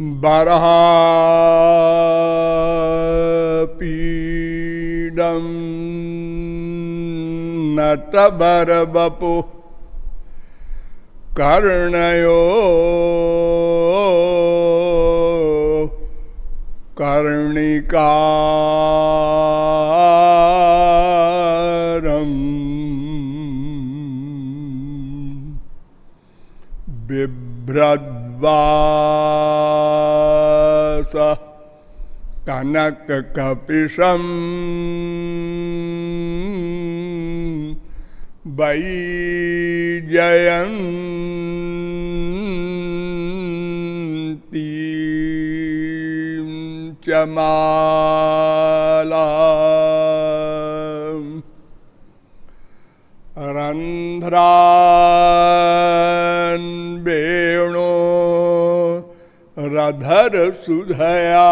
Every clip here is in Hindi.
बरहापीडं नटबरबपु कर्णयो कर्णिकारम् बिभ्रद्वास कनककपिशम्। वैजयन्तीं च माला रन्ध्रान् रधर सुधया।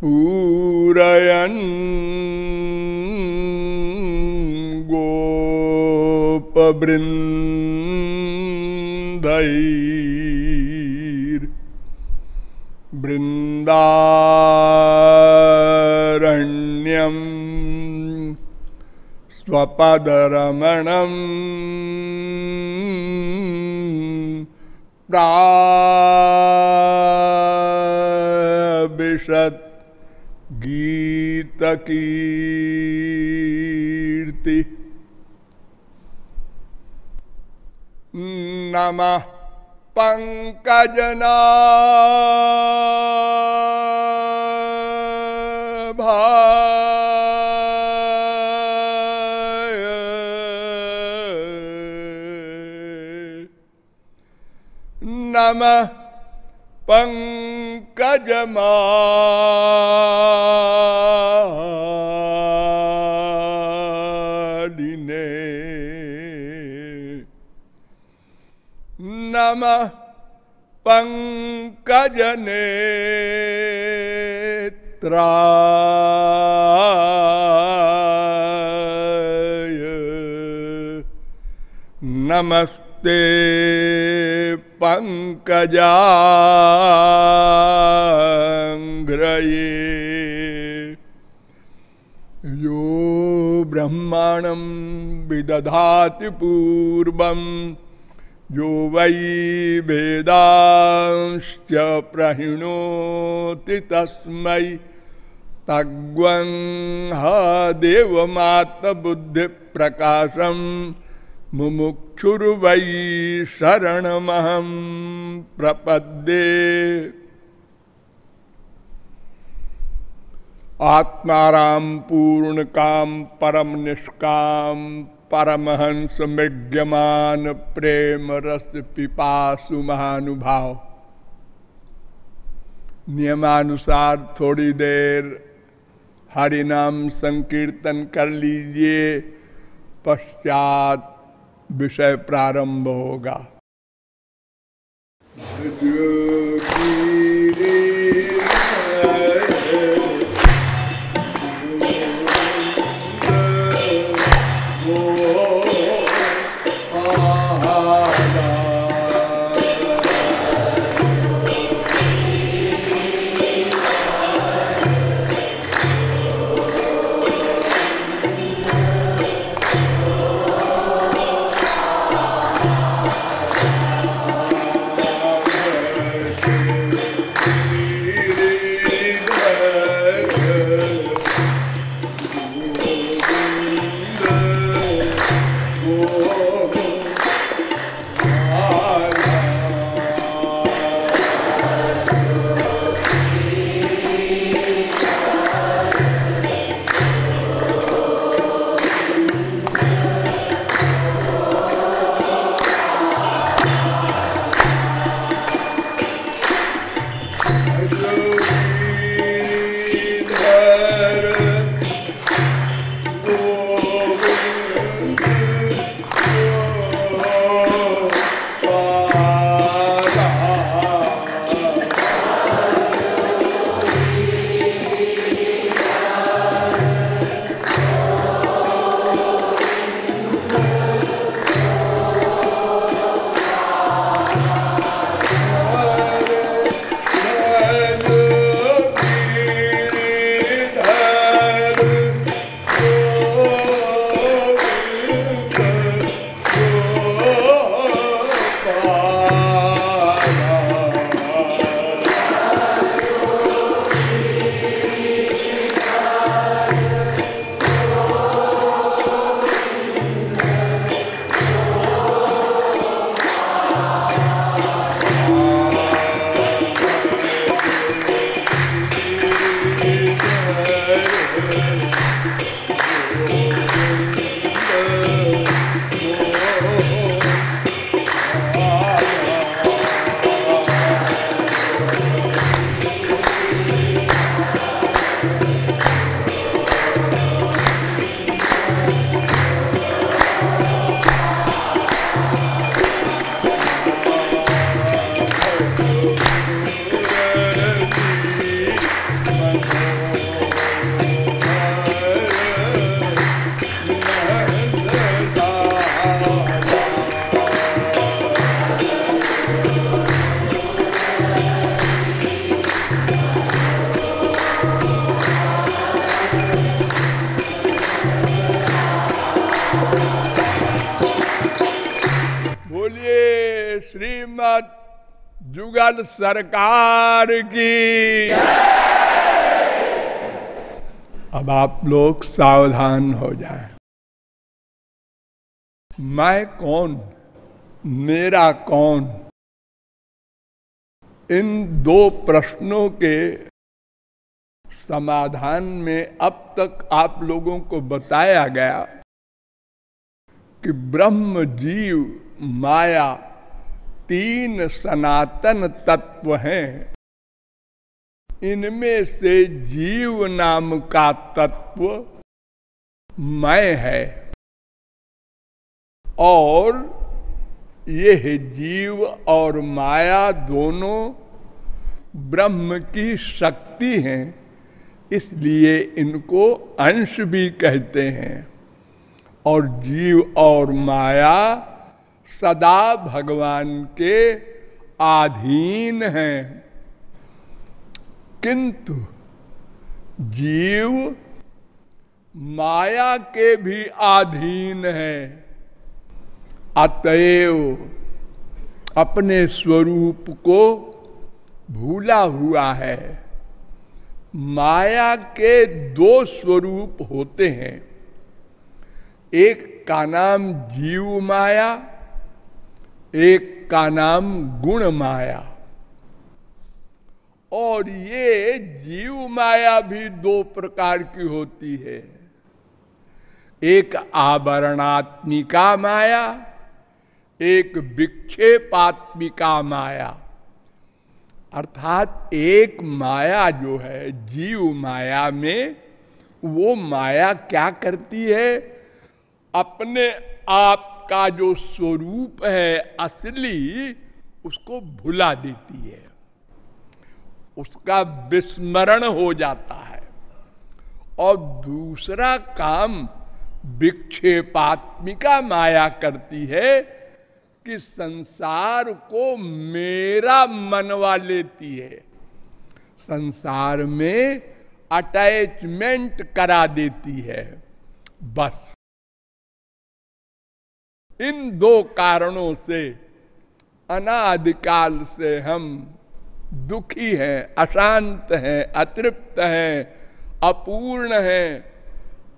पूरयन् गोपवृन्दैर् बृन्दारण्यम् स्वपदरमणम् प्राविशत् गीतकीर्ति। नमः पङ्कजना नमः पङ्कजमालिने नमः पङ्कजनेत्राय नमस्ते। पङ्कजाङ्घ्रये यो ब्रह्माणं विदधाति पूर्वं यो वै वेदांश्च प्रहिणोति तस्मै। तग्वं हा मुमुक्षुर्वै शरणमहं प्रपद्ये। आत्माराम पूर्ण काम परम निष्काम परमहंस मिज्ञमान प्रेम रस पिपासु महानुभाव। नियमानुसार थोड़ी देर हरिनाम संकीर्तन कर लीजिए, पश्चात विषय प्रारंभ होगा। सरकार की। अब आप लोग सावधान हो जाएँ। मैं कौन? मेरा कौन? इन दो प्रश्नों के समाधान में अब तक आप लोगों को बताया गया कि ब्रह्म जीव माया तीन सनातन तत्व हैं। इनमें से जीव नाम का तत्व मैं है। और यह जीव और माया दोनों ब्रह्म की शक्ति हैं, इसलिए इनको अंश भी कहते हैं। और जीव और माया सदा भगवान के अधीन हैं। किंतु जीव माया के भी अधीन है। अतएव अपने स्वरूप को भूला हुआ है। माया के दो स्वरूप होते हैं। एक का नाम जीव माया एक का नाम गुण माया। और ये जीव माया भी दो प्रकार की होती है। एक आवरणात्मिका माया, एक विक्षेपात्मिका माया। अर्थात एक माया जो है, जीव माया में वो माया क्या करती है? अपने आप का जो स्वरूप है असली, उसको भुला देती है। उसका विस्मरण हो जाता है। और दूसरा काम विक्षेपात्मिका माया करती है कि संसार को मेरा मनवा लेती है। संसार में अटैचमेंट करा देती है। बस। इन दो कारणों से अनादिकाल से हम दुखी हैं, अशांत हैं, अतृप्त हैं, अपूर्ण हैं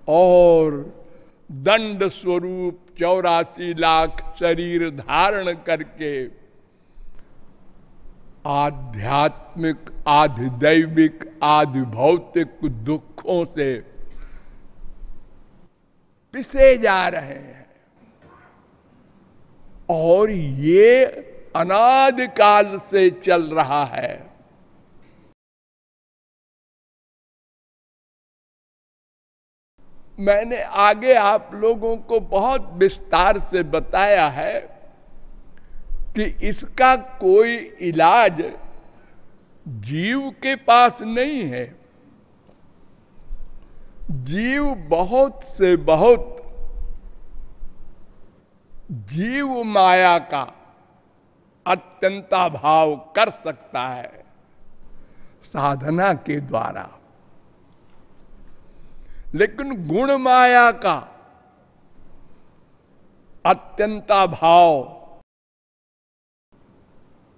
और दंड स्वरूप चौरासी लाख शरीर धारण करके आध्यात्मिक, आधिदैविक आधि भौतिक दुखों से पिसे जा रहे हैं। और ये अनादिकाल से चल रहा है। मैंने आगे आप लोगों को बहुत विस्तार से बताया है कि इसका कोई इलाज जीव के पास नहीं है। जीव बहुत से बहुत जीव माया का अत्यंता भाव कर सकता है साधना के द्वारा। लेकिन गुण माया का अत्यंता भाव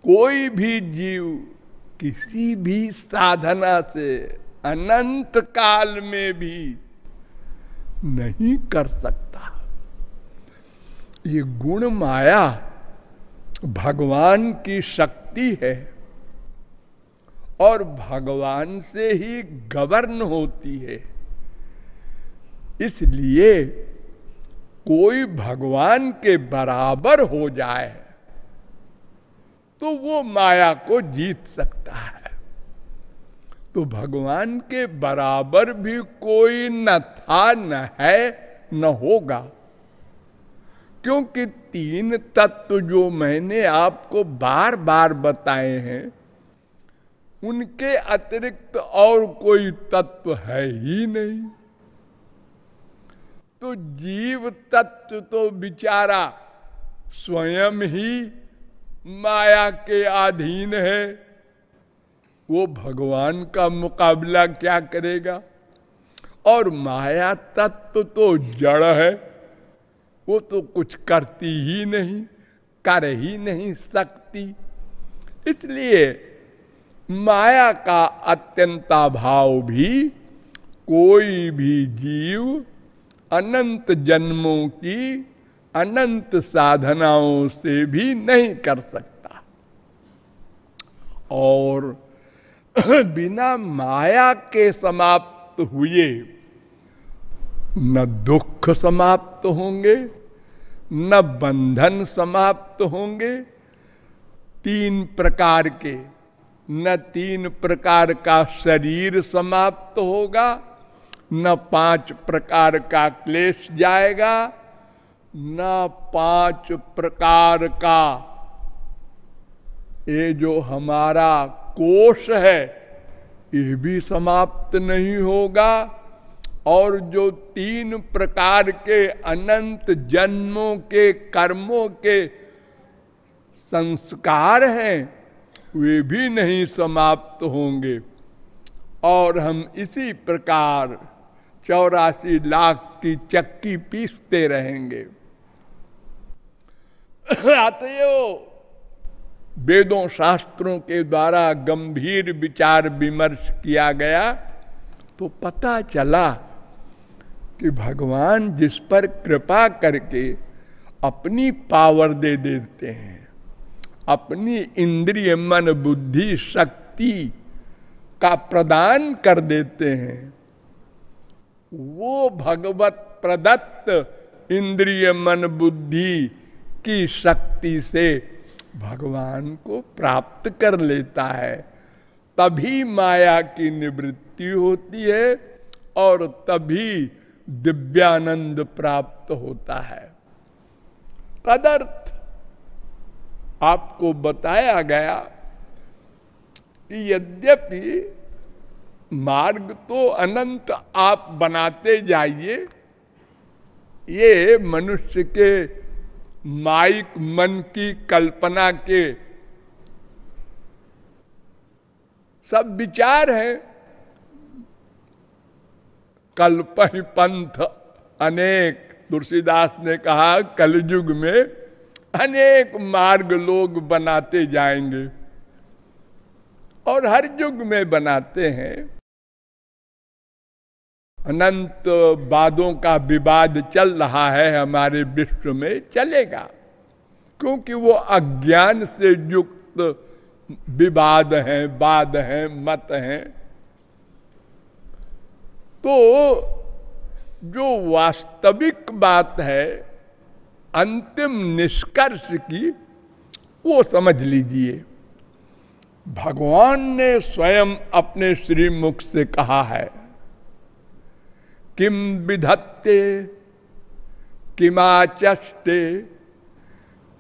कोई भी जीव किसी भी साधना से अनंत काल में भी नहीं कर सकता। ये गुण माया भगवान की शक्ति है और भगवान से ही गवर्न होती है। इसलिए कोई भगवान के बराबर हो जाए तो वो माया को जीत सकता है। तो भगवान के बराबर भी कोई न था, न है, न होगा। क्योंकि तीन तत्व जो मैंने आपको बार बार बताए हैं, उनके अतिरिक्त और कोई तत्व है ही नहीं। तो जीव तत्व तो बिचारा स्वयं ही माया के अधीन है। वो भगवान का मुकाबला क्या करेगा? और माया तत्व तो जड़ है। वो तो कुछ करती ही नहीं, कर ही नहीं सकती। इसलिए माया का अत्यंताभाव भी कोई भी जीव अनंत जन्मों की अनंत साधनाओं से भी नहीं कर सकता। और बिना माया के समाप्त हुए न दुख समाप्त होंगे न बंधन समाप्त होंगे। तीन प्रकार के, न तीन प्रकार का शरीर समाप्त होगा, न पाँच प्रकार का क्लेश जाएगा, न पाँच प्रकार का ये जो हमारा कोष है, ये भी समाप्त नहीं होगा। और जो तीन प्रकार के अनंत जन्मों के कर्मों के संस्कार हैं, वे भी नहीं समाप्त होंगे। और हम इसी प्रकार चौरासी लाख की चक्की पीसते रहेंगे। अतएव वेदों शास्त्रों के द्वारा गंभीर विचार विमर्श किया गया तो पता चला कि भगवान जिस पर कृपा करके अपनी पावर दे देते हैं, अपनी इंद्रिय मन बुद्धि शक्ति का प्रदान कर देते हैं, वो भगवत प्रदत्त इंद्रिय मन बुद्धि की शक्ति से भगवान को प्राप्त कर लेता है। तभी माया की निवृत्ति होती है और तभी दिव्यानंद प्राप्त होता है। तदर्थ आपको बताया गया कि यद्यपि मार्ग तो अनंत आप बनाते जाइए, ये मनुष्य के माइक मन की कल्पना के सब विचार है। कल्प ही पंथ अनेक, तुलसीदास ने कहा, कलयुग में अनेक मार्ग लोग बनाते जाएँगे। और हर युग में बनाते हैं। अनंत वादों का विवाद चल रहा है हमारे विश्व में, चलेगा। क्योंकि वो अज्ञान से युक्त विवाद हैं, वाद हैं, मत हैं। तो जो वास्तविक बात है, अंतिम निष्कर्ष की, वो समझ लीजिए। भगवान ने स्वयं अपने श्रीमुख से कहा है किम विधत्ते, किमाचष्टे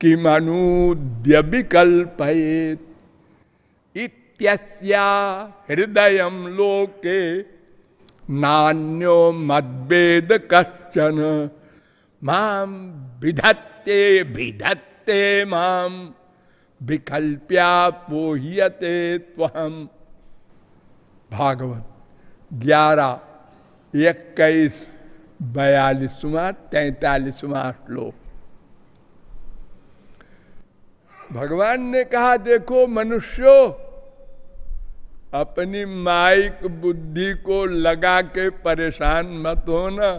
किमनुद्य विकल्पयेत इत्यस्या हृदय लोके नान्यो मद्वेद कश्चन। माम विधत्ते विधत्ते माम विकल्प्या पोह्यते त्वहम भागवत ग्यारह इक्कीस बयालीसवा, तैतालीसवा श्लोक। भगवान ने कहा, देखो मनुष्यो अपनी माइक बुद्धि को लगा के परेशान मत होना।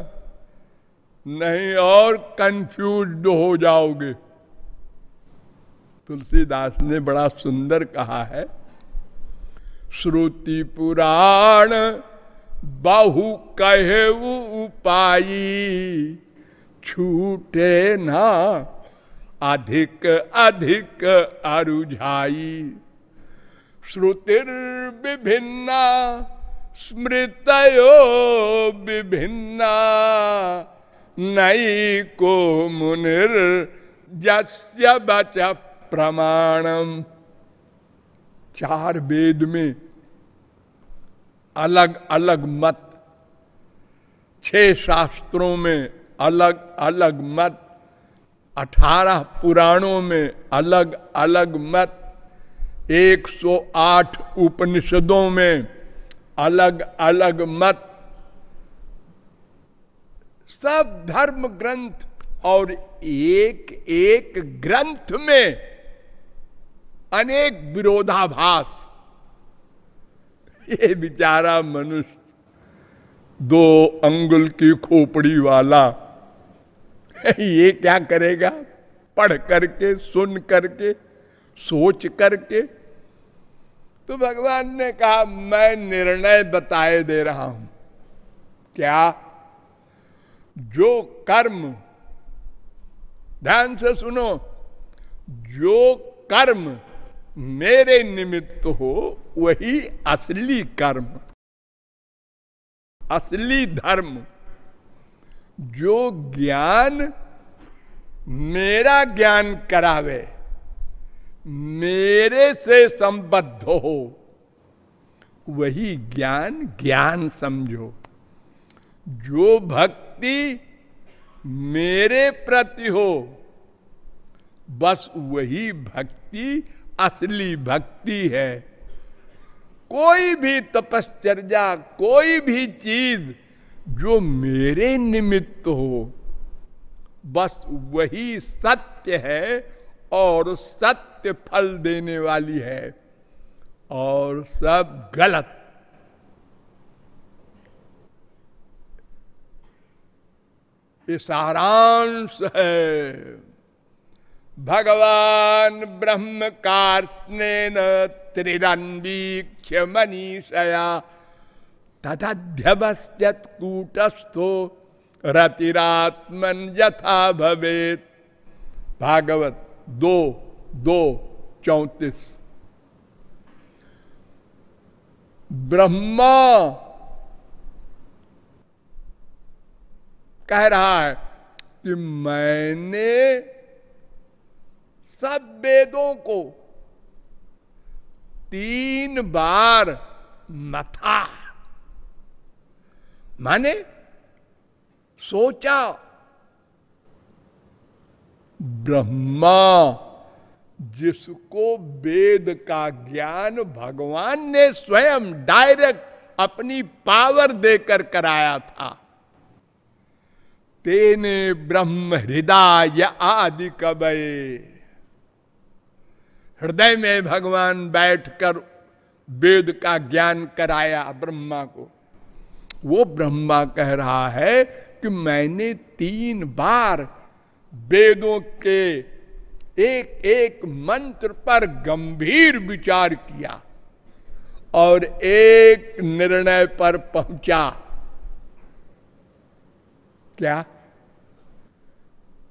नहीं और कंफ्यूज हो जाओगे। तुलसीदास ने बड़ा सुंदर कहा है, श्रुति पुराण बहु कहे उपाई छूटे ना, अधिक अधिक अरुझाई। श्रुतिर विभिन्ना, स्मृतयो विभिन्ना नई को मुनिर जस्य बच प्रमाणम। चार वेद में अलग अलग मत। छह शास्त्रों में अलग अलग मत। अठारह पुराणों में अलग अलग मत। 108 उपनिषदों में अलग अलग मत, सब धर्म ग्रंथ और एक एक ग्रंथ में अनेक विरोधाभास। ये बिचारा मनुष्य दो अंगुल की खोपड़ी वाला, ये क्या करेगा? पढ़ करके, सुन करके, सोच करके तो भगवान ने कहा, मैं निर्णय बताए दे रहा हूँ। क्या? जो कर्म, ध्यान से सुनो, जो कर्म मेरे निमित्त हो, वही असली कर्म, असली धर्म। जो ज्ञान मेरा ज्ञान करावे मेरे से संबद्ध हो। वही ज्ञान ज्ञान समझो। जो भक्ति मेरे प्रति हो, बस वही भक्ति, असली भक्ति है। कोई भी तपश्चर्या, कोई भी चीज़ जो मेरे निमित्त हो, बस वही सत्य है और सत्य फल देने वाली है और सब गलत। ये सारांश है। भगवान ब्रह्म कार्स्नेन त्रिरन्वीक्ष मनीषया तदध्यवस्यत कूटस्थो रतिरात्मन यथा भवेत। भागवत दो। दो चौतीस। ब्रह्मा कह रहा है कि मैंने सब वेदों को तीन बार मथा माने सोचा ब्रह्मा जिसको वेद का ज्ञान भगवान ने स्वयं डायरेक्ट अपनी पावर देकर कराया था। तेने ब्रह्म हृदय आदि कबे हृदय में भगवान बैठकर वेद का ज्ञान कराया ब्रह्मा को। वो ब्रह्मा कह रहा है कि मैंने तीन बार वेदों के एक एक मंत्र पर गंभीर विचार किया और एक निर्णय पर पहुँचा। क्या?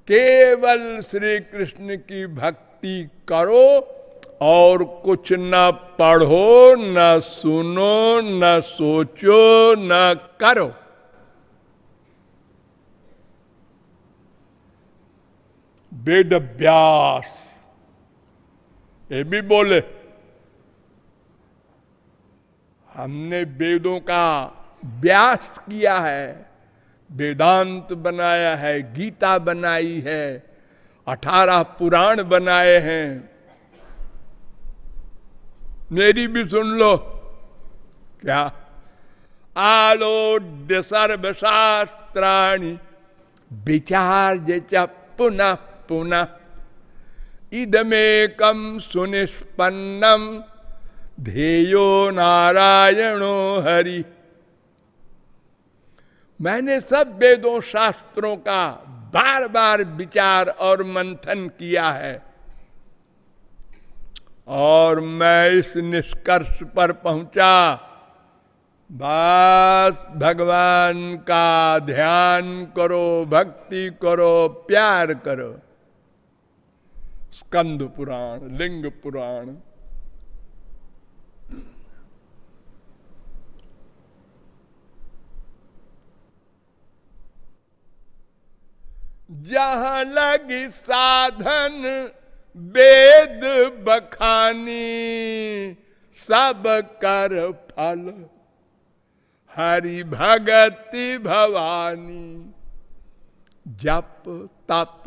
केवल श्री कृष्ण की भक्ति करो और कुछ न पढ़ो, न सुनो, न सोचो, न करो। वेद व्यास ये भी बोले हमने वेदों का व्यास किया है वेदांत बनाया है गीता बनाई है अठारह पुराण बनाए हैं मेरी भी सुन लो क्या आलोड्य सर्वशास्त्राणी विचार च पुनः पुनः इदमेकम सुनिष्पन्नम ध्येयो नारायणो हरि। मैंने सब वेदों शास्त्रों का बार बार विचार और मंथन किया है और मैं इस निष्कर्ष पर पहुँचा। बस भगवान का ध्यान करो, भक्ति करो, प्यार करो। स्कंद पुराण, लिंग पुराण। जहाँ लगी साधन, वेद बखानी, सब कर फल। हरि भगति भवानी, जप तप,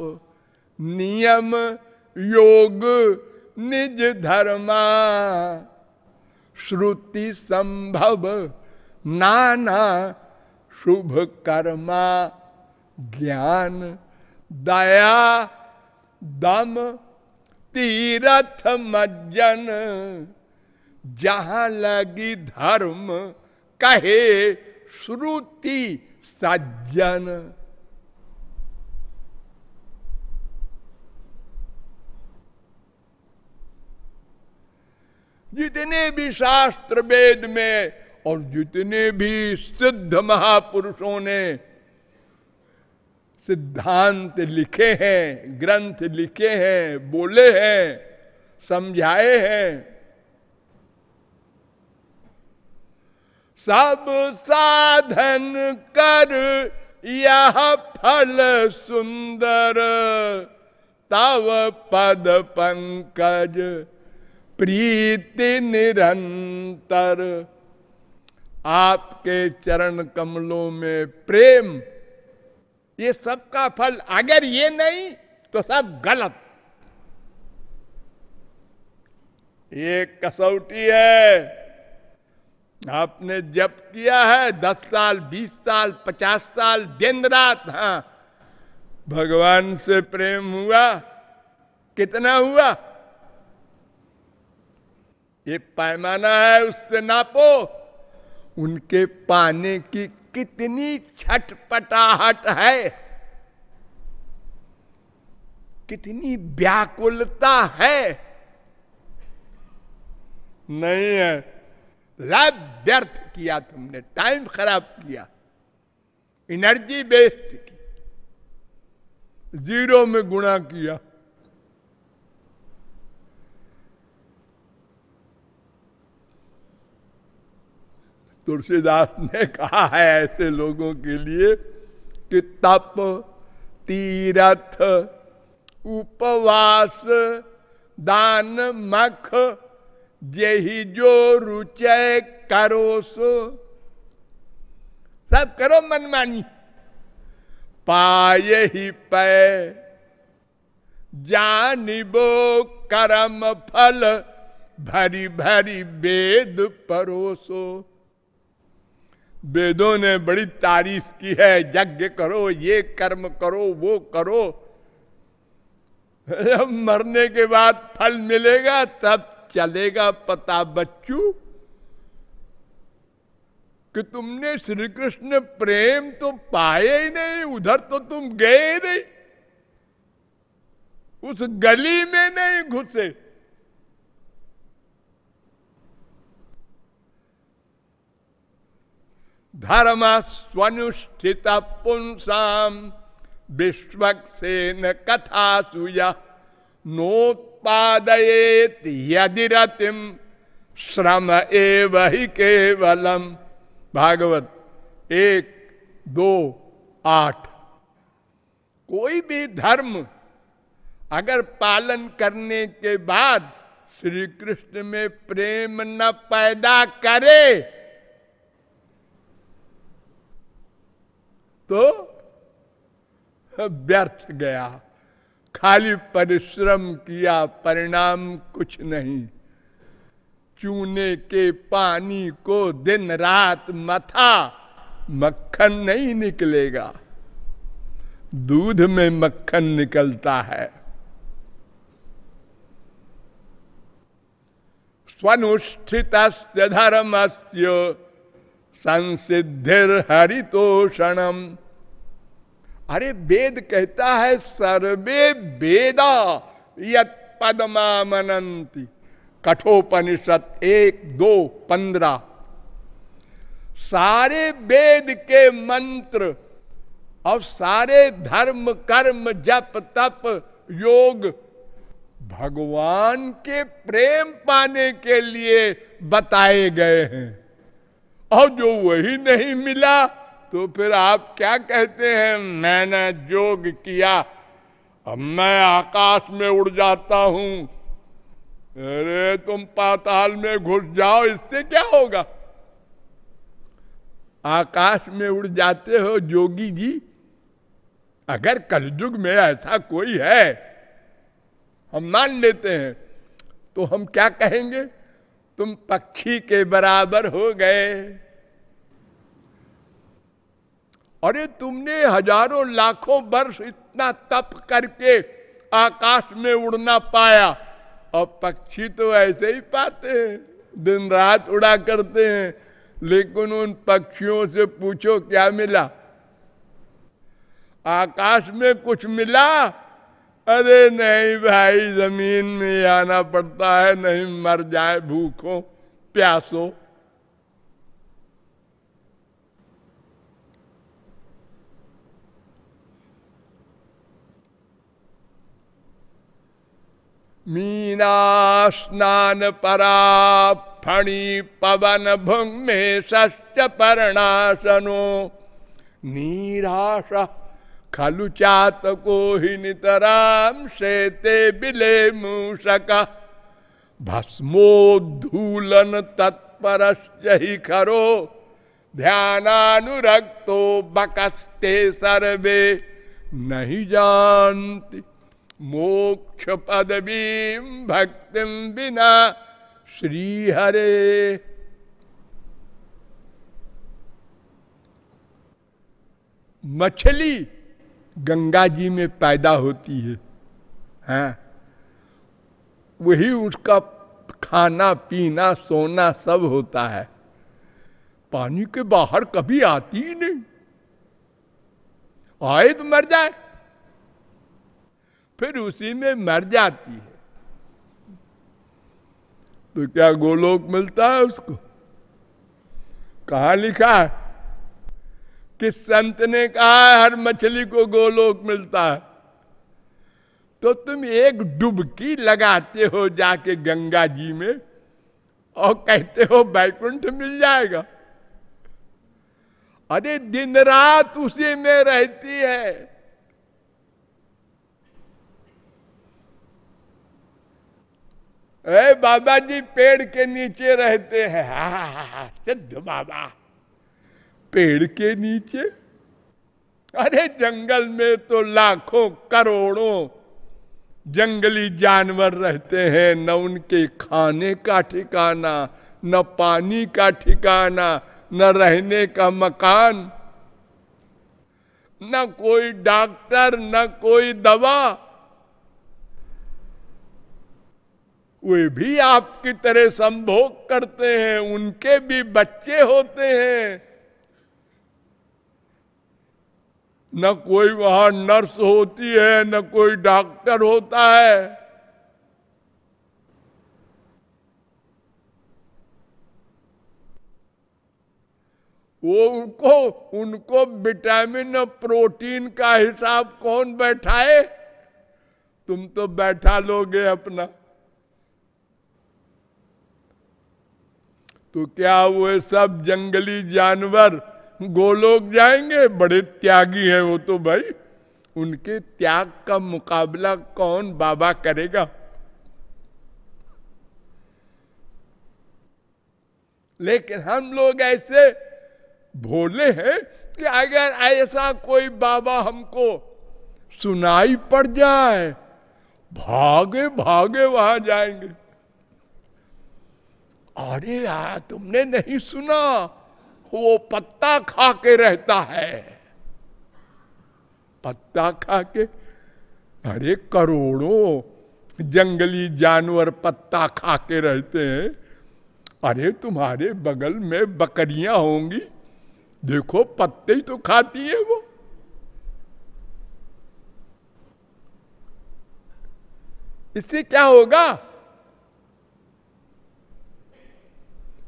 नियम योग, निज धर्मा, श्रुति संभव, नाना शुभ कर्मा, ज्ञान, दया, दम, तीरथ मज्जन। जहाँ लगी धर्म, कहे श्रुति सज्जन। जितने भी शास्त्र वेद में और जितने भी सिद्ध महापुरुषों ने सिद्धांत लिखे हैं, ग्रंथ लिखे हैं, बोले हैं, समझाए हैं, सब साधन कर यह फल सुंदर, तव पद पंकज प्रीति निरंतर आपके चरण कमलों में प्रेम, ये सबका फल अगर ये नहीं तो सब गलत। ये कसौटी है। आपने जब किया है, दस साल, बीस साल, पचास साल, दिन रात हाँ। भगवान से प्रेम हुआ, कितना हुआ? ये पैमाना है उससे नापो। उनके पाने की कितनी छटपटाहट है। कितनी व्याकुलता है। नहीं है। लाभ व्यर्थ किया तुमने, टाइम खराब किया। एनर्जी वेस्ट की। ज़ीरो में गुणा किया। तुलसीदास ने कहा है ऐसे लोगों के लिए कि तप, तीरथ, उपवास, दान, मख यही जो रुचय करो सो सब करो मनमानी। पाए ही पै। जानिबो करम फल, भरी भरी वेद परोसो। वेदों ने बड़ी तारीफ़ की है, यज्ञ करो, ये कर्म करो, वो करो। जब मरने के बाद फल मिलेगा, तब चलेगा पता बच्चू, कि तुमने श्री कृष्ण प्रेम तो पाए ही नहीं, उधर तो तुम गए नहीं। उस गली में नहीं घुसे। धर्म स्वनुष्ठित पुंसाम विश्वक्सेन कथा सुया नोत्पादयेत यदि रतिम श्रम एव ही केवलम। भागवत एक, दो, आठ। कोई भी धर्म अगर पालन करने के बाद श्री कृष्ण में प्रेम न पैदा करे तो व्यर्थ गया। खाली परिश्रम किया, परिणाम कुछ नहीं। चूने के पानी को दिन रात मथा, मक्खन नहीं निकलेगा। दूध में मक्खन निकलता है। स्वनुष्ठित धर्म से संसिधिर हरितोषणम अरे वेद कहता है, सर्वे वेदा यद पदमा मनंती कठोपनिषद एक, दो, पंद्रह। सारे वेद के मंत्र और सारे धर्म, कर्म, जप, तप, योग भगवान के प्रेम पाने के लिए बताए गए हैं। और जो वही नहीं मिला तो फिर आप क्या कहते हैं? मैंने जोग किया। अब मैं आकाश में उड़ जाता हूँ। अरे, तुम पाताल में घुस जाओ, इससे क्या होगा? आकाश में उड़ जाते हो, जोगी जी। अगर कलयुग में ऐसा कोई है, हम मान लेते हैं। तो हम क्या कहेंगे? तुम पक्षी के बराबर हो गए। अरे तुमने हज़ारों लाखों वर्ष इतना तप करके आकाश में उड़ना पाया। और पक्षी तो ऐसे ही पाते हैं, दिन रात उड़ा करते हैं, लेकिन उन पक्षियों से पूछो क्या मिला? आकाश में कुछ मिला? अरे नहीं भाई, ज़मीन में आना पड़ता है, नहीं मर जाए भूखों, प्यासो। मीना स्नान परा फणी पवन भुंग में ष्ट परणासनो नीराशा खलु चात को नितराम शेते बिले मूषक भस्मोद्धूलन तत्पर ही खरो ध्यानानुरक्तो बकस्ते सर्वे। नहीं जानती मोक्ष पदवी भक्ति बिना श्री हरे मछली गंगा जी में पैदा होती है हाँ। वही उसका खाना, पीना, सोना सब होता है। पानी के बाहर कभी आती ही नहीं। आए तो मर जाए। फिर उसी में मर जाती है। तो क्या गोलोक मिलता है उसको? कहा लिखा है? किस संत ने कहा हर मछली को गोलोक मिलता है। तो तुम एक डुबकी लगाते हो जाके गंगा जी में और कहते हो बैकुंठ मिल जाएगा। अरे दिन रात उसी में रहती है। ए बाबा जी पेड़ के नीचे रहते हैं, हा हा हा, सिद्ध बाबा। पेड़ के नीचे? अरे, जंगल में तो लाखों करोड़ों जंगली जानवर रहते हैं। न उनके खाने का ठिकाना, न पानी का ठिकाना, न रहने का मकान, न कोई डॉक्टर, न कोई दवा। वे भी आपकी तरह संभोग करते हैं, उनके भी बच्चे होते हैं। न कोई वहाँ नर्स होती है, न कोई डॉक्टर होता है। वो उनको उनको विटामिन और प्रोटीन का हिसाब कौन बैठाए? तुम तो बैठा लोगे अपना। तो क्या वो सब जंगली जानवर गोलोक जाएँगे? बड़े त्यागी हैं वो तो भाई। उनके त्याग का मुकाबला कौन बाबा करेगा? लेकिन हम लोग ऐसे भोले हैं कि अगर ऐसा कोई बाबा हमको सुनाई पड़ जाए भागे भागे वहाँ जाएँगे। अरे यार तुमने नहीं सुना? वो पत्ता खा के रहता है। पत्ता खा के अरे करोड़ों जंगली जानवर पत्ता खा के रहते हैं। अरे तुम्हारे बगल में बकरियाँ होंगी। देखो, पत्ते ही तो खाती है वो। इससे क्या होगा?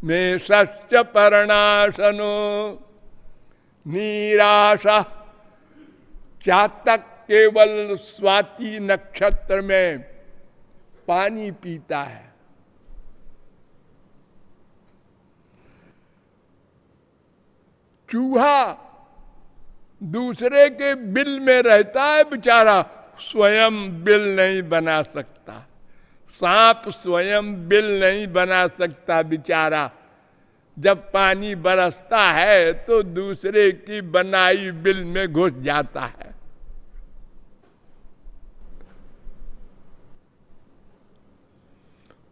में सच परणाशनो नीराशा। चातक केवल स्वाति नक्षत्र में पानी पीता है। चूहा दूसरे के बिल में रहता है, बेचारा स्वयं बिल नहीं बना सकता। सांप स्वयं बिल नहीं बना सकता बेचारा। जब पानी बरसता है तो दूसरे की बनाई बिल में घुस जाता है।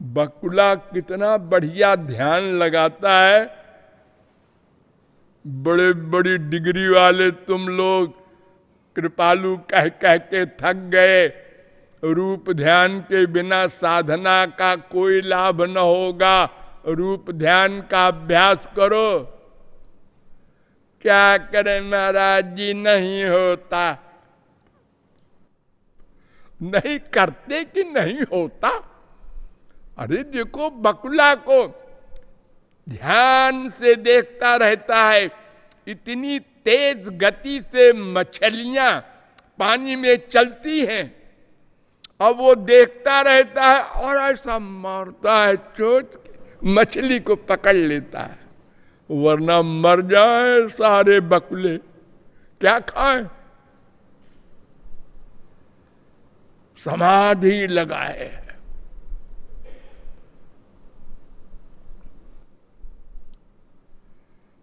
बकुला कितना बढ़िया ध्यान लगाता है। बड़े बड़ी डिग्री वाले तुम लोग, कृपालु कह कह के थक गए। रूप ध्यान के बिना साधना का कोई लाभ न होगा। रूप ध्यान का अभ्यास करो। क्या करें महाराज जी? नहीं होता। नहीं करते कि नहीं होता? अरे देखो, बकुला को ध्यान से देखता रहता है। इतनी तेज गति से मछलियाँ पानी में चलती हैं। अब वो देखता रहता है और ऐसा मारता है, चोट मछली को पकड़ लेता है। वरना मर जाए सारे बकुले। क्या खाए? समाधि लगाए।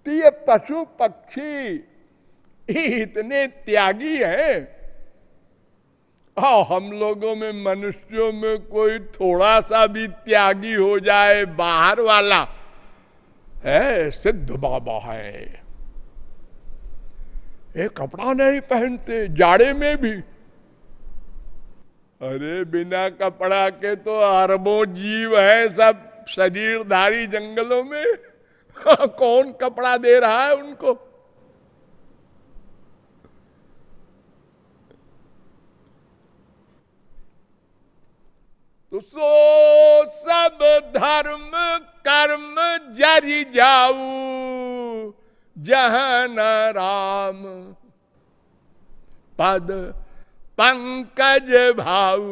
तो ये पशु पक्षी इतने त्यागी हैं हाँ हम लोगों में मनुष्यों में कोई थोड़ा सा भी त्यागी हो जाए, बाहर वाला, है, सिद्ध बाबा है। ये कपड़ा नहीं पहनते, जाड़े में भी। अरे, बिना कपड़ा के तो अरबों जीव है सब शरीरधारी जंगलों में। कौन कपड़ा दे रहा है उनको? तो सो सब धर्म, कर्म जरी जाऊ, जहन राम। पद पंकज भाऊ,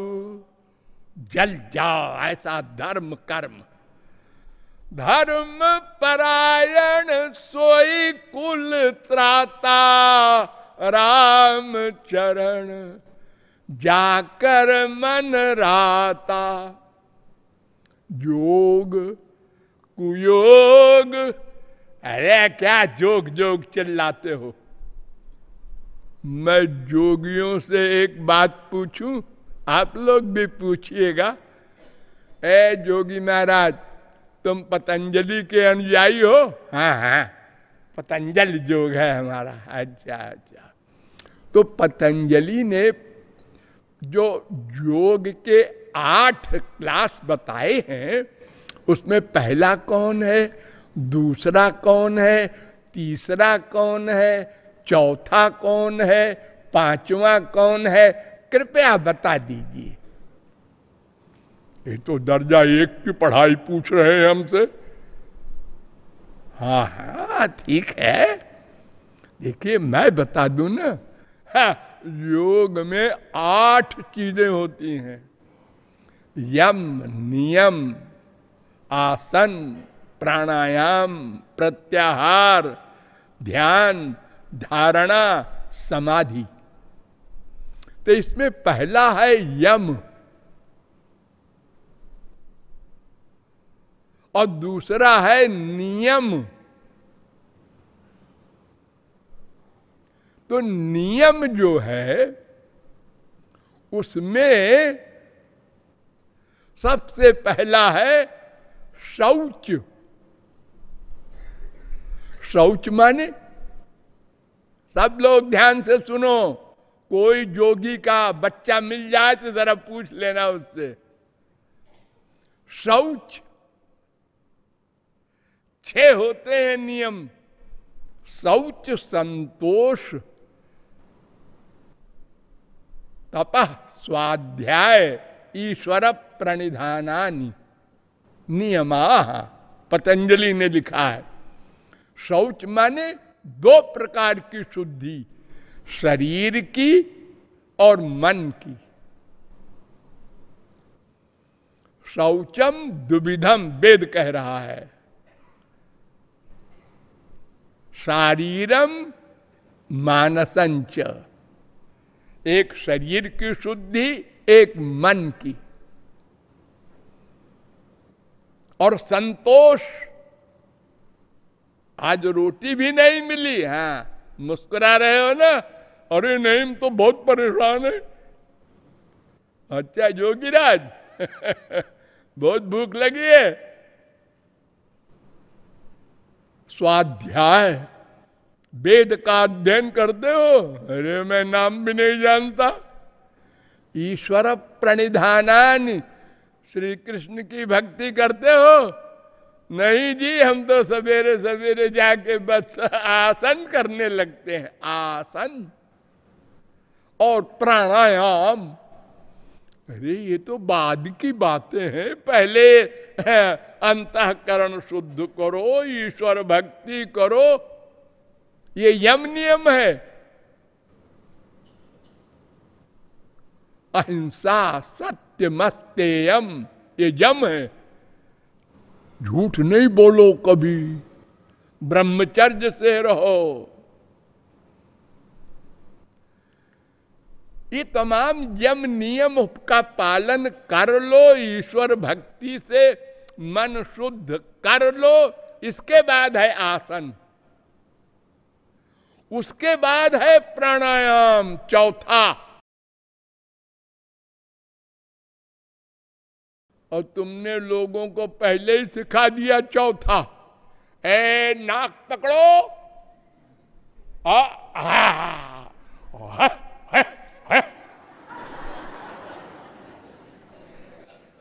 जल जा ऐसा धर्म, कर्म। धर्म परायण सोई कुल त्राता, राम चरण। जाकर मन राता। जोग, कुयोग। अरे, क्या जोग जोग चिल्लाते हो? मैं जोगियों से एक बात पूछूँ? आप लोग भी पूछिएगा। ए, जोगी महाराज, तुम पतंजलि के अनुयायी हो? हाँ हाँ। पतंजलि जोग है हमारा। अच्छा अच्छा। तो पतंजलि ने जो योग के आठ क्लास बताए हैं, उसमें पहला कौन है, दूसरा कौन है, तीसरा कौन है, चौथा कौन है, पांचवा कौन है, कृपया बता दीजिए। ये तो दर्जा एक की पढ़ाई पूछ रहे हैं हमसे। हाँ हाँ ठीक है। देखिए, मैं बता दू ना योग में आठ चीज़ें होती हैं। यम, नियम, आसन, प्राणायाम, प्रत्याहार, ध्यान, धारणा, समाधि। तो इसमें पहला है यम। और दूसरा है नियम। तो नियम जो है, उसमें सबसे पहला है शौच। शौच माने, सब लोग ध्यान से सुनो, कोई जोगी का बच्चा मिल जाए तो जरा पूछ लेना उससे। शौच, छह होते हैं नियम। शौच संतोष। तप स्वाध्याय ईश्वर प्रणिधानी नियमा। पतंजलि ने लिखा है, शौच माने दो प्रकार की शुद्धि, शरीर की और मन की। शौचम दुविधम वेद कह रहा है, शारीरम मानसंच। एक शरीर की शुद्धि, एक मन की। और संतोष, आज रोटी भी नहीं मिली हाँ मुस्कुरा रहे हो ना? अरे नहीं तो बहुत परेशान है। अच्छा जोगीराज बहुत भूख लगी है। स्वाध्याय। वेद का अध्ययन करते हो? अरे, मैं नाम भी नहीं जानता। ईश्वर प्रणिधान श्री कृष्ण की भक्ति करते हो? नहीं जी, हम तो सवेरे सवेरे जाके बस आसन करने लगते हैं, आसन। और प्राणायाम। अरे, ये तो बाद की बातें हैं। पहले अंतकरण शुद्ध करो, ईश्वर भक्ति करो। ये यम नियम है। अहिंसा सत्य मस्तेयम ये यम है। झूठ नहीं बोलो कभी, ब्रह्मचर्य से रहो। ये तमाम यम नियम का पालन कर लो, ईश्वर भक्ति से मन शुद्ध कर लो, इसके बाद है आसन। उसके बाद है प्राणायाम, चौथा। और तुमने लोगों को पहले ही सिखा दिया चौथा। ए, नाक पकड़ो।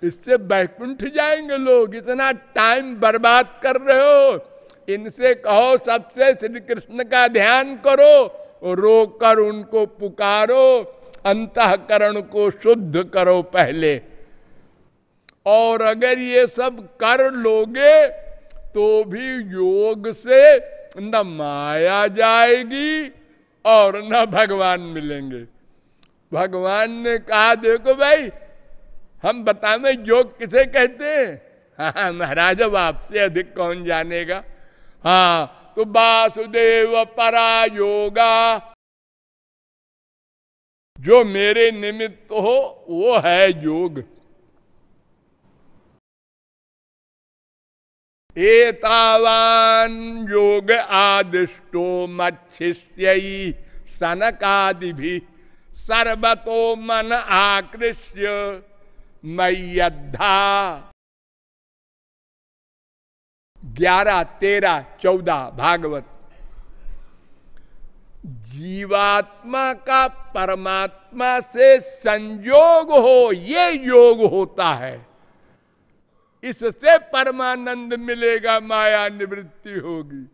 इससे बैकुंठ जाएँगे लोग, इतना टाइम बर्बाद कर रहे हो। इनसे कहो सबसे श्री कृष्ण का ध्यान करो, रोकर उनको पुकारो, अंतकरण को शुद्ध करो पहले। और अगर ये सब कर लोगे तो भी योग से न माया जाएगी और न भगवान मिलेंगे। भगवान ने कहा, देखो भाई, हम बतावे योग किसे कहते हैं? हाँ महाराज, अब आपसे अधिक कौन जानेगा? हाँ तो वासुदेव परा योगा जो मेरे निमित्त हो, वो है योग। एतावान योग आदिष्टो मच्छिष्य सनकादि भी सर्वतो मन आकृष्य मय्यधा ग्यारह, तेरह, चौदह, भागवत। जीवात्मा का परमात्मा से संयोग हो, ये योग होता है। इससे परमानंद मिलेगा, माया निवृत्ति होगी।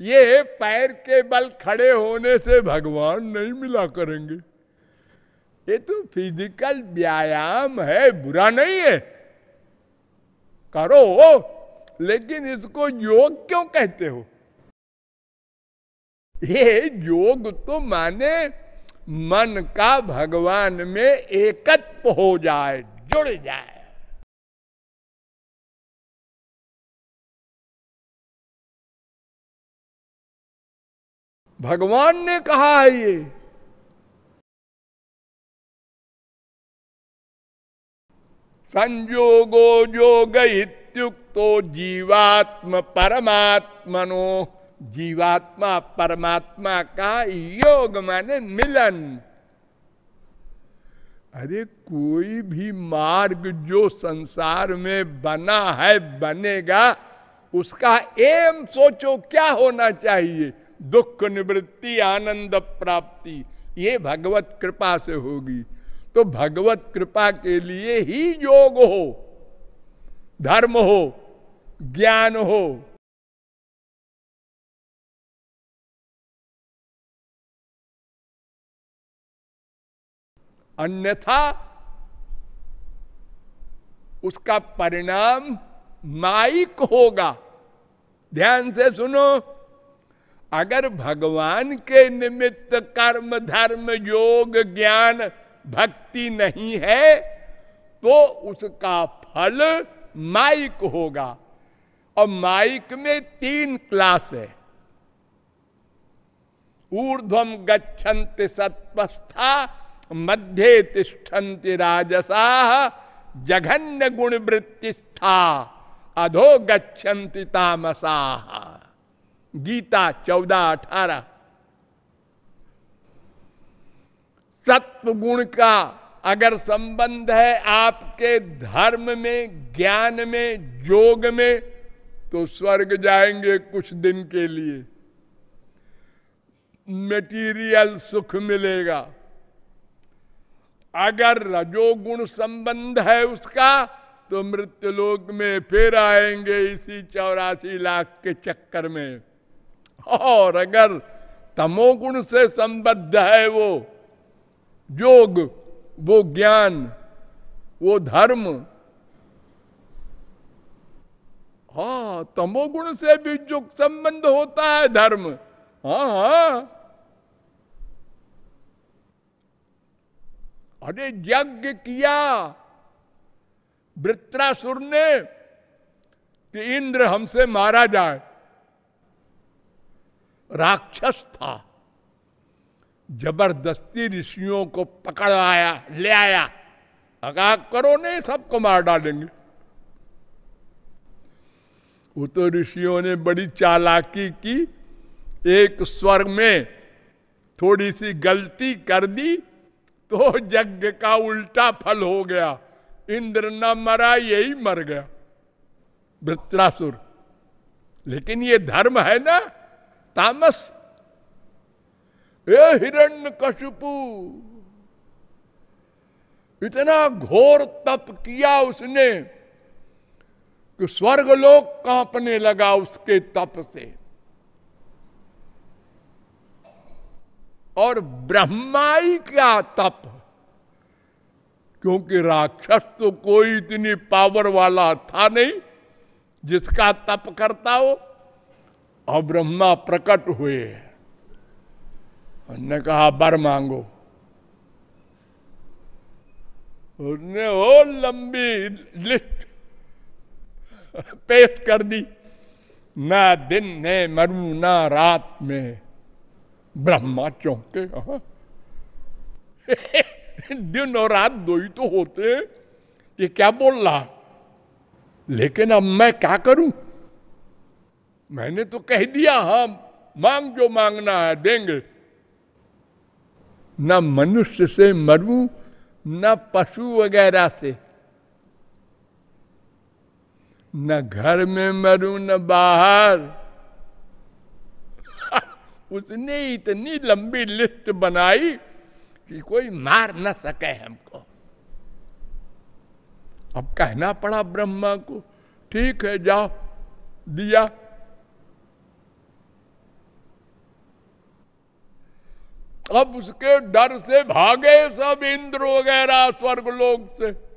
ये पैर के बल खड़े होने से भगवान नहीं मिला करेंगे। ये तो फ़िज़िकल व्यायाम है, बुरा नहीं है। करो लेकिन इसको योग क्यों कहते हो? ये योग तो माने मन का भगवान में एकत्व हो जाए, जुड़ जाए। भगवान ने कहा है ये संयोगो योग इत्युक्तो जीवात्म परमात्मनो। जीवात्मा, परमात्मा का योग माने मिलन। अरे कोई भी मार्ग जो संसार में बना है, बनेगा, उसका एम सोचो क्या होना चाहिए? दुख, निवृत्ति, आनंद, प्राप्ति, ये भगवत कृपा से होगी। तो भगवत कृपा के लिए ही योग हो, धर्म हो, ज्ञान हो। अन्यथा उसका परिणाम माइक होगा। ध्यान से सुनो, अगर भगवान के निमित्त कर्म, धर्म, योग, ज्ञान भक्ति नहीं है तो उसका फल माइक होगा। और माइक में तीन क्लास है। ऊर्ध्वम गच्छन्ति सत्वस्था मध्य तिष्ठन्ति राजसा जघन्य गुण वृत्तिस्था अधो गच्छन्ति तामसा। गीता चौदह अठारह। सत्व गुण का अगर संबंध है आपके धर्म में, ज्ञान में, योग में तो स्वर्ग जाएँगे कुछ दिन के लिए। मेटीरियल सुख मिलेगा। अगर रजोगुण संबंध है उसका तो मृत्यु लोक में फिर आएँगे इसी चौरासी लाख के चक्कर में। और अगर तमोगुण से संबद्ध है वो योग, वो ज्ञान, वो धर्म। हा, तमोगुण से भी जो संबंध होता है धर्म। हाँ हाँ। अरे यज्ञ किया। वृत्रासुर ने कि इंद्र हमसे मारा जाए। राक्षस था। ज़बरदस्ती ऋषियों को पकड़ आया, ले आया। अगा करो नहीं सबको मार डालेंगे। वो तो ऋषियों ने बड़ी चालाकी की। एक स्वर्ग में थोड़ी सी गलती कर दी तो यज्ञ का उल्टा फल हो गया। इंद्र न मरा, यही मर गया। वृत्रासुर। लेकिन ये धर्म है ना, तामस ए हिरण्य कशुपु इतना घोर तप किया उसने कि स्वर्ग लोग कांपने लगा उसके तप से। और ब्रह्माई क्या तप? क्योंकि राक्षस तो कोई इतनी पावर वाला था नहीं, जिसका तप करता हो, और ब्रह्मा प्रकट हुए। उन्होंने कहा बर मांगो उसने वो लंबी लिस्ट पेश कर दी ना दिन में मरू ना रात में ब्रह्मा चौंके दिन और रात दो ही तो होते ये क्या बोल रहा लेकिन अब मैं क्या करूँ मैंने तो कह दिया हाँ मांग जो मांगना है देंगे न मनुष्य से मरू न पशु वगैरह से। न घर में मरू, न बाहर। उसने इतनी लंबी लिस्ट बनाई कि कोई मार न सके हमको। अब कहना पड़ा ब्रह्मा को, ठीक है, जाओ, दिया अब उसके डर से भागे सब इंद्र वगैरह, स्वर्ग लोग से।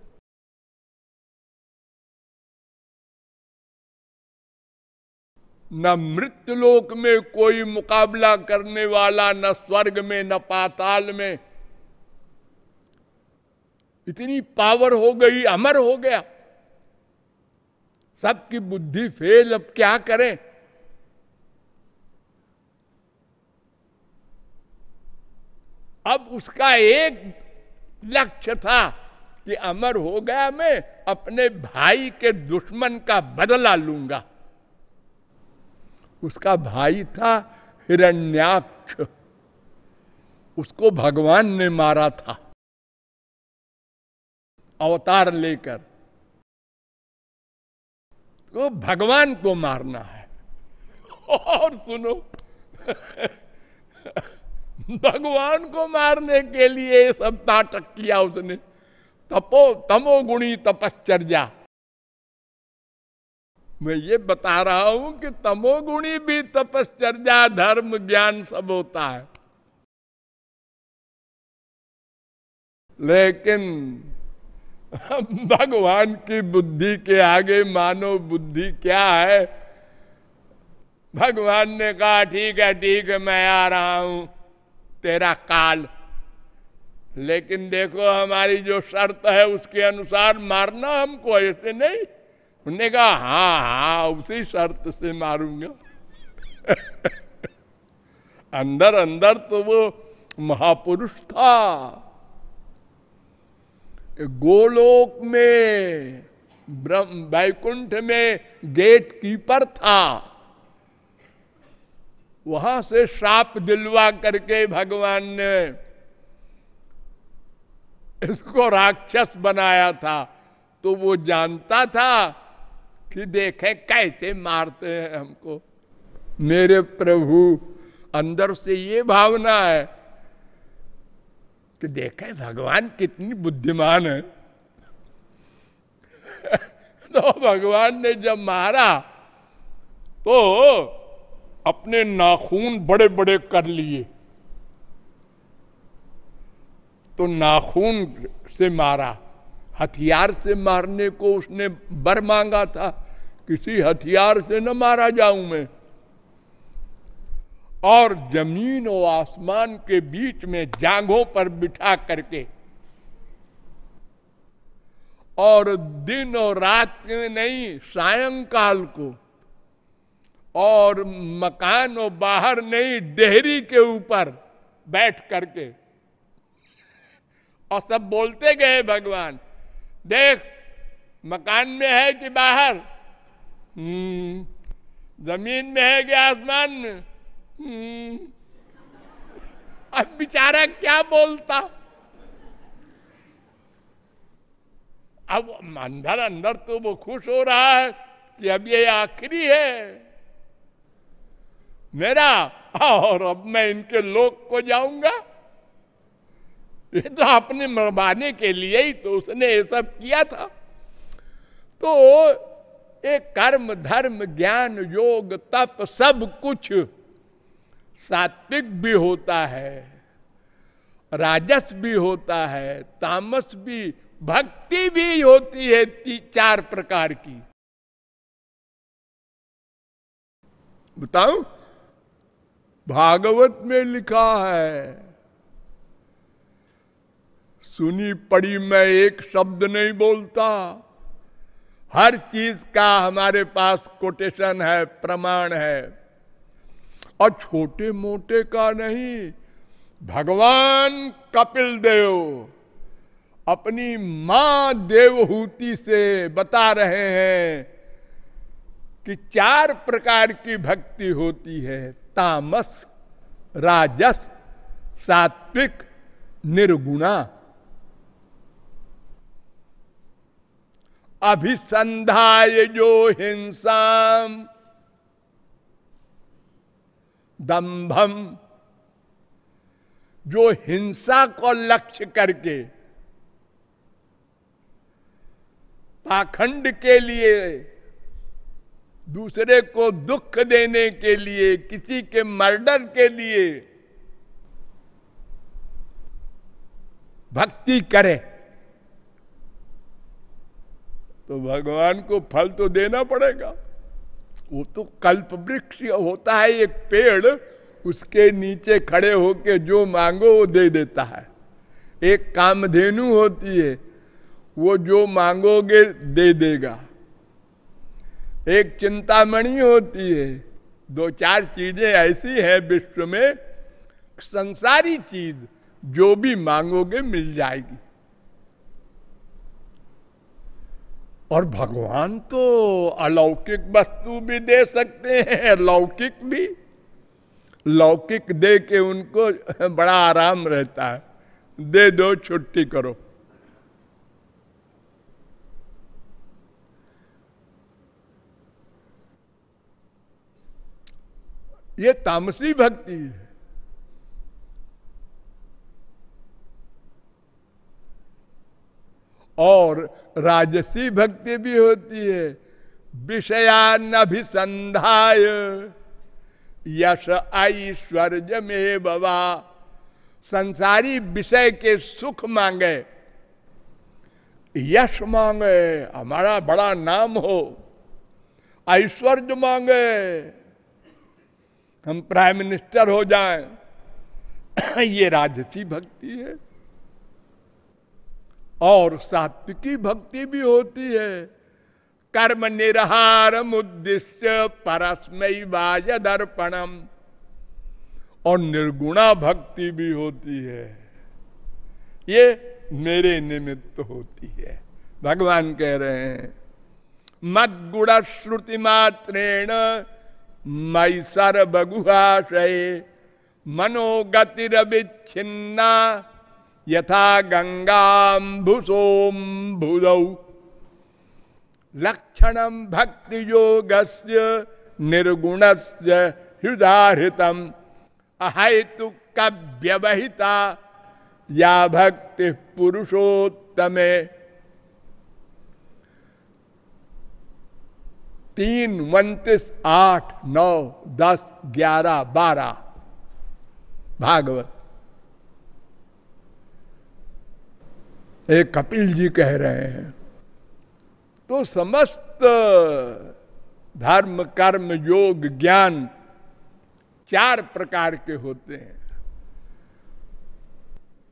न मृत्यु लोक में कोई मुकाबला करने वाला, न स्वर्ग में, न पाताल में। इतनी पावर हो गई, अमर हो गया। सबकी बुद्धि फेल, अब क्या करें? अब उसका एक लक्ष्य था कि अमर हो गया मैं, अपने भाई के दुश्मन का बदला लूँगा। उसका भाई था हिरण्याक्ष। उसको भगवान ने मारा था। अवतार लेकर। तो भगवान को मारना है। और सुनो भगवान को मारने के लिए सब नाटक किया उसने। तपो तमोगुणी तपश्चर्या। मैं ये बता रहा हूँ कि तमोगुणी भी तपश्चर्या, धर्म, ज्ञान सब होता है। लेकिन भगवान की बुद्धि के आगे मानो बुद्धि क्या है? भगवान ने कहा, ठीक है ठीक है, मैं आ रहा हूँ। तेरा काल। लेकिन देखो, हमारी जो शर्त है, उसके अनुसार मारना हमको ऐसे नहीं। उन्होंने कहा हाँ हाँ उसी शर्त से मारूँगा। अंदर अंदर तो वो महापुरुष था। गोलोक में, ब्रह्म, वैकुंठ में गेट कीपर था। वहाँ से श्राप दिलवा करके भगवान ने इसको राक्षस बनाया था। तो वो जानता था कि देखे कैसे मारते हैं हमको। मेरे प्रभु, अंदर से ये भावना है कि देखे भगवान कितनी बुद्धिमान है। तो भगवान ने जब मारा तो अपने नाखून बड़े बड़े कर लिए। तो नाखून से मारा। हथियार से मारने को उसने बर मांगा था। किसी हथियार से न मारा जाऊँ मैं। और ज़मीन और आसमान के बीच में जांघों पर बिठा करके। और दिन और रात नहीं, सायंकाल को और मकान और बाहर नहीं डेहरी के ऊपर बैठ करके। और सब बोलते गए भगवान देख मकान में है कि बाहर? हम्म, ज़मीन में है कि आसमान में? हम्म, अब बेचारा क्या बोलता? अब अंदर अंदर तो वो खुश हो रहा है कि अब ये आखिरी है। मेरा और अब मैं इनके लोक को जाऊँगा। ये तो अपने मरवाने के लिए ही तो उसने ये सब किया था। तो एक कर्म, धर्म, ज्ञान, योग, तप सब कुछ सात्विक भी होता है, राजस भी होता है, तामस भी, भक्ति भी होती है चार प्रकार की। बताओ भागवत में लिखा है। सुनी पड़ी मैं एक शब्द नहीं बोलता। हर चीज़ का हमारे पास कोटेशन है, प्रमाण है। और छोटे मोटे का नहीं, भगवान कपिल देव अपनी माँ देवहूति से बता रहे हैं कि चार प्रकार की भक्ति होती है। तामस, राजस, सात्विक, निर्गुणा। अभिसंधाय जो हिंसा दंभम। जो हिंसा को लक्ष्य करके, पाखंड के लिए दूसरे को दुख देने के लिए, किसी के मर्डर के लिए। भक्ति करे। तो भगवान को फल तो देना पड़ेगा। वो तो कल्प वृक्ष होता है, एक पेड़, उसके नीचे खड़े होके जो मांगो वो दे देता है। एक कामधेनु होती है, वो जो मांगोगे दे देगा। एक चिंतामणि होती है। दो चार चीज़ें ऐसी हैं विश्व में, संसारी चीज़ जो भी मांगोगे मिल जाएगी। और भगवान तो अलौकिक वस्तु भी दे सकते हैं, लौकिक भी। लौकिक दे के उनको बड़ा आराम रहता है। दे दो, छुट्टी करो। ये तामसी भक्ति है। और राजसी भक्ति भी होती है। विषयान्भिसंधाय। यश ऐश्वर्य में बवा संसारी विषय के सुख मांगे। यश मांगे, हमारा बड़ा नाम हो। ऐश्वर्य मांगे। हम प्राइम मिनिस्टर हो जाएँ। ये राजसी भक्ति है। और सात्विकी भक्ति भी होती है। कर्म निरहार उद्देश्य परस्मय बाज दर्पणम और निर्गुणा भक्ति भी होती है। ये मेरे निमित्त होती है। भगवान कह रहे हैं मद गुण श्रुति मात्रेण मई सर बगुहाशय मनोगतिरविच्छिन्ना यथा गंगाम्भुसोम भुजौ लक्षण भक्ति योग निर्गुण से हृदाहृतम। अहेतुक व्यवहिता या भक्ति पुरुषोत्तमे। तीन, उन्तीस, आठ, नौ, दस, ग्यारह, बारह। भागवत। एक कपिल जी कह रहे हैं तो समस्त धर्म, कर्म, योग, ज्ञान चार प्रकार के होते हैं।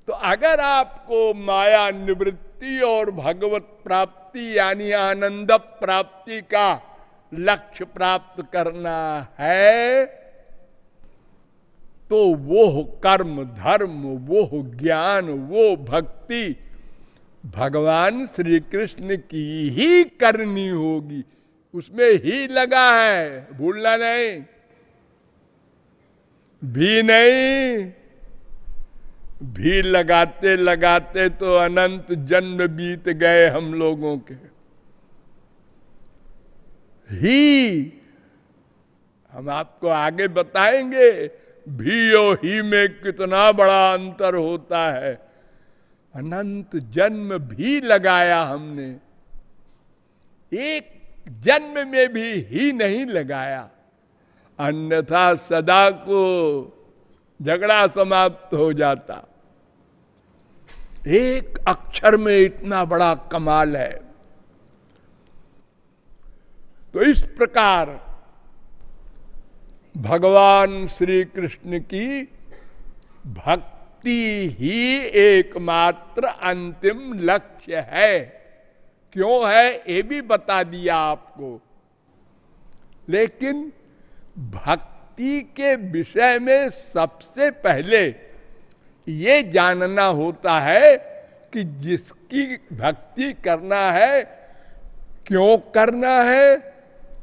तो अगर आपको माया निवृत्ति और भगवत प्राप्ति यानी आनंद प्राप्ति का लक्ष्य प्राप्त करना है तो वो कर्म, धर्म वो ज्ञान वो भक्ति भगवान श्री कृष्ण की ही करनी होगी। उसमें ही लगा है, भूलना नहीं। भी नहीं, भी लगाते लगाते तो अनंत जन्म बीत गए हम लोगों के। ही हम आपको आगे बताएँगे भी और ही में कितना बड़ा अंतर होता है। अनंत जन्म भी लगाया हमने, एक जन्म में भी ही नहीं लगाया। अन्यथा सदा को झगड़ा समाप्त हो जाता। एक अक्षर में इतना बड़ा कमाल है। तो इस प्रकार भगवान श्री कृष्ण की भक्ति ही एकमात्र अंतिम लक्ष्य है। क्यों है, ये भी बता दिया आपको। लेकिन भक्ति के विषय में सबसे पहले ये जानना होता है कि जिसकी भक्ति करना है, क्यों करना है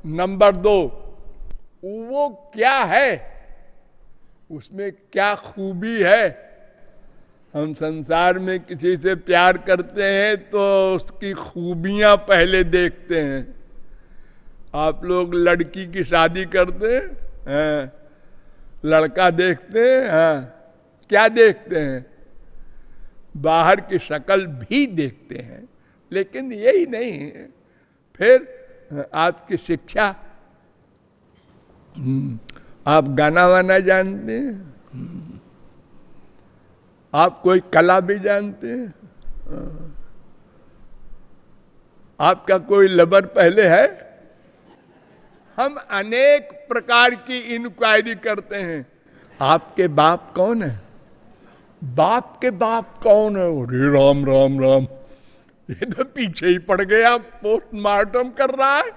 नंबर दो, वो क्या है? उसमें क्या खूबी है? हम संसार में किसी से प्यार करते हैं तो उसकी खूबियाँ पहले देखते हैं। आप लोग लड़की की शादी करते हैं? लड़का देखते हैं? हाँ। क्या देखते हैं? बाहर की शक्ल भी देखते हैं, लेकिन यही नहीं है। फिर आपकी शिक्षा। हम्म, आप गाना वाना जानते हैं। हम्म, आप कोई कला भी जानते हैं। हाँ। आपका कोई लबर पहले है? हम अनेक प्रकार की इंक्वायरी करते हैं। आपके बाप कौन है? बाप के बाप कौन है? राम राम राम। ये तो पीछे ही पड़ गया पोस्टमार्टम कर रहा है।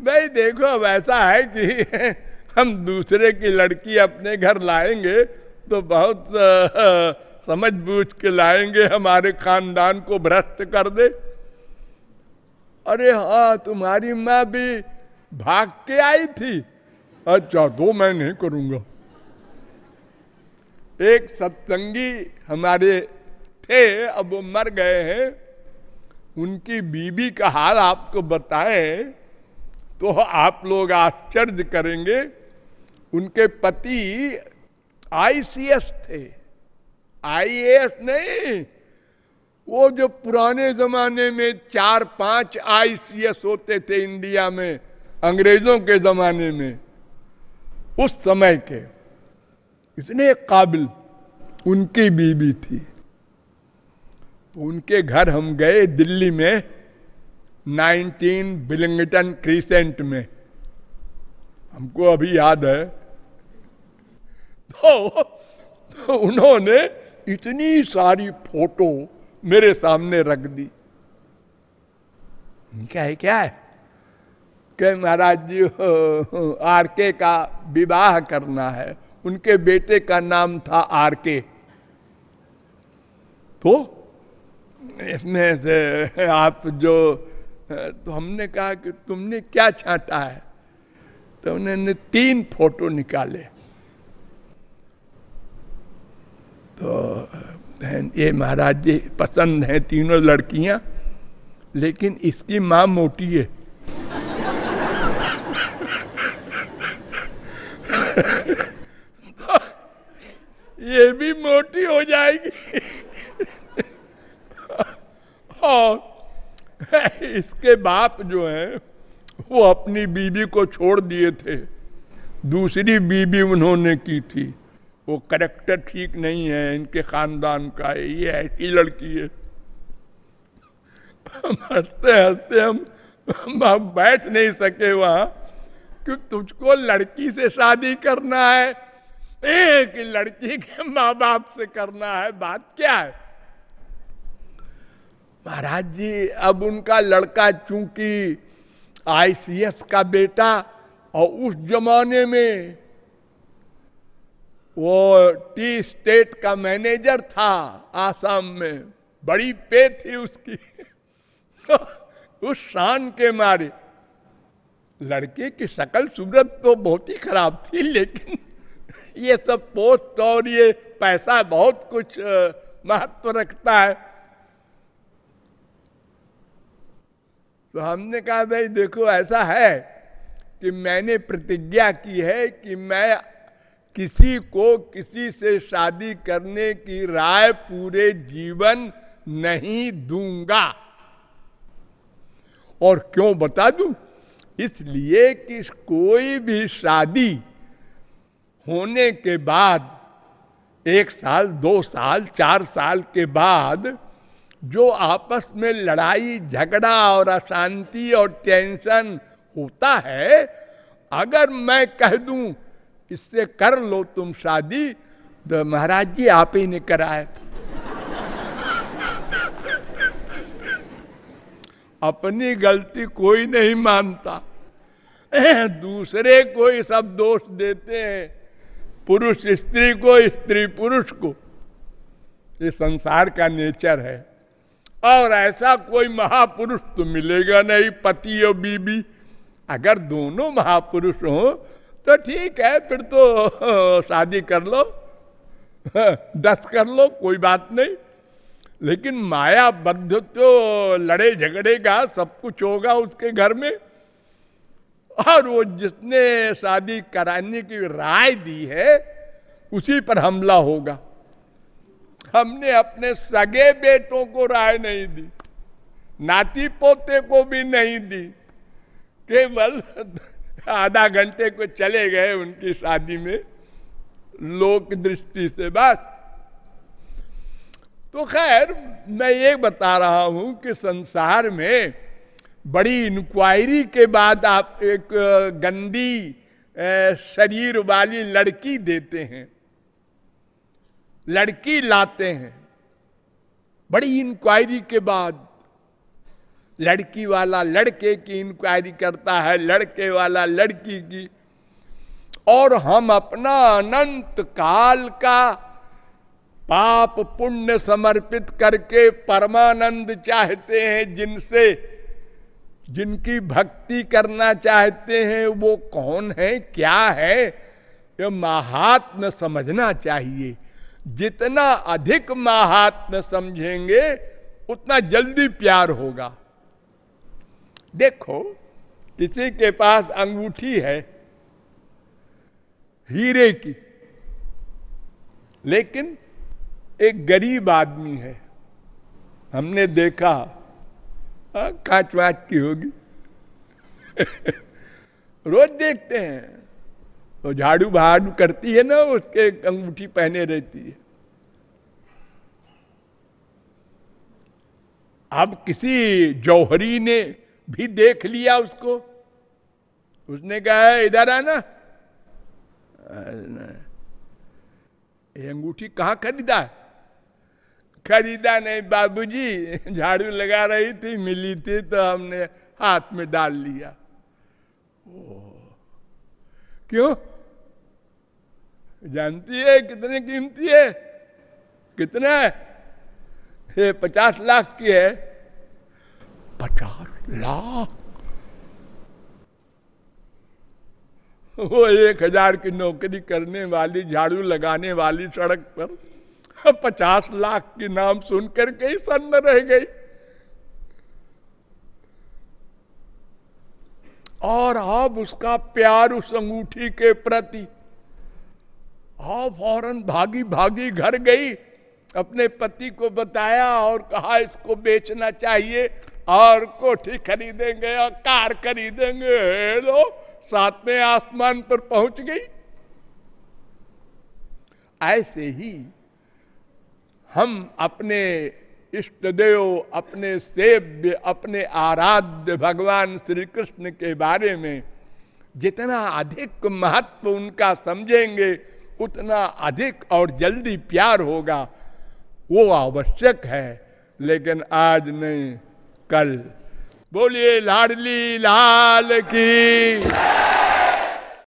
भाई देखो, अब ऐसा है कि हम दूसरे की लड़की अपने घर लाएँगे तो बहुत समझ बूझ के लाएँगे, हमारे खानदान को भ्रष्ट कर दे। अरे हाँ तुम्हारी माँ भी भाग के आई थी। अच्छा दो मैं नहीं करूँगा। एक सत्संगी हमारे थे, अब वो मर गए हैं। उनकी बीबी का हाल आपको बताएँ तो आप लोग आश्चर्य करेंगे। उनके पति आईसीएस थे। आईएएस नहीं, वो जो पुराने जमाने में चार पाँच आईसीएस होते थे इंडिया में, अंग्रेज़ों के जमाने में, उस समय के, इतने काबिल उनकी बीबी थी। उनके घर हम गए दिल्ली में 19 बिलिंगटन क्रीसेंट में। हमको अभी याद है। तो, तो उन्होंने इतनी सारी फ़ोटो मेरे सामने रख दी। क्या है क्या है? कि महाराज जी आर के का विवाह करना है। उनके बेटे का नाम था आर के तो इसमें से आप जो तो हमने कहा कि तुमने क्या छाटा है? तो उन्होंने तीन फ़ोटो निकाले। तो ये महाराज जी पसंद हैं तीनों लड़कियाँ, लेकिन इसकी माँ मोटी है। ये भी मोटी हो जाएगी। और इसके बाप जो है वो अपनी बीबी को छोड़ दिए थे। दूसरी बीबी उन्होंने की थी। वो करेक्टर ठीक नहीं है इनके खानदान का है ये ऐसी लड़की है। हम हँसते हँसते हम, हम बैठ नहीं सके वहाँ कि तुझको लड़की से शादी करना है एक लड़की के माँ बाप से करना है बात क्या है? महाराज जी, अब उनका लड़का चूँकि आईसीएस का बेटा और उस जमाने में वो टी स्टेट का मैनेजर था आसाम में, बड़ी पे थी उसकी। उस शान के मारे। लड़के की शकल सूरत तो बहुत ही खराब थी, लेकिन ये सब पोस्ट और ये पैसा बहुत कुछ महत्व रखता है। तो हमने कहा, भाई देखो, ऐसा है कि मैंने प्रतिज्ञा की है कि मैं किसी को किसी से शादी करने की राय पूरे जीवन नहीं दूँगा। और क्यों बता दू? इसलिए कि कोई भी शादी होने के बाद, एक साल, दो साल, चार साल के बाद जो आपस में लड़ाई, झगड़ा और अशांति और टेंशन होता है, अगर मैं कह दूँ, इससे कर लो तुम शादी तो महाराज जी आप ही ने कराया था। अपनी गलती कोई नहीं मानता। दूसरे को ही सब दोष देते हैं, पुरुष स्त्री को, स्त्री पुरुष को। ये संसार का नेचर है। और ऐसा कोई महापुरुष तो मिलेगा नहीं, पति और बीबी। अगर दोनों महापुरुष हो तो ठीक है, फिर तो शादी कर लो। दस कर लो, कोई बात नहीं। लेकिन माया बद्ध तो लड़े झगड़ेगा सब कुछ होगा उसके घर में। और वो जिसने शादी कराने की राय दी है, उसी पर हमला होगा। हमने अपने सगे बेटों को राय नहीं दी, नाती पोते को भी नहीं दी, केवल आधा घंटे को चले गए उनकी शादी में, लोक दृष्टि से बात। तो खैर, मैं ये बता रहा हूँ कि संसार में बड़ी इंक्वायरी के बाद आप एक गंदी शरीर वाली लड़की देते हैं। लड़की लाते हैं। बड़ी इंक्वायरी के बाद लड़की वाला लड़के की इंक्वायरी करता है, लड़के वाला लड़की की। और हम अपना अनंत काल का पाप पुण्य समर्पित करके परमानंद चाहते हैं, जिनसे, जिनकी भक्ति करना चाहते हैं, वो कौन है, क्या है, ये महात्म समझना चाहिए। जितना अधिक महात्म समझेंगे, उतना जल्दी प्यार होगा। देखो, किसी के पास अंगूठी है, हीरे की, लेकिन एक गरीब आदमी है। हमने देखा कांच वाच की होगी। रोज देखते हैं। तो झाड़ू बहाड़ू करती है ना उसके अंगूठी पहने रहती है। अब किसी जौहरी ने भी देख लिया उसको। उसने कहा इधर आना। ये अंगूठी कहाँ खरीदा? खरीदा नहीं बाबूजी झाड़ू लगा रही थी मिली थी तो हमने हाथ में डाल लिया। ओ, क्यों? जानती है कितने कीमती है? कितने? ये पचास लाख की है। पचास लाख? वो एक हज़ार की नौकरी करने वाली झाड़ू लगाने वाली सड़क पर पचास लाख की नाम सुनकर के ही सन्न रह गई। और अब उसका प्यार उस अंगूठी के प्रति हाँ फ़ौरन भागी भागी घर गई, अपने पति को बताया और कहा, इसको बेचना चाहिए, और कोठी खरीदेंगे और कार खरीदेंगे लो सातवें आसमान पर पहुँच गई। ऐसे ही हम अपने इष्ट देव अपने सेव्य, अपने आराध्य भगवान श्री कृष्ण के बारे में जितना अधिक महत्व उनका समझेंगे उतना अधिक और जल्दी प्यार होगा, वो आवश्यक है, लेकिन आज नहीं, कल। बोलिए, लाडली लाल की।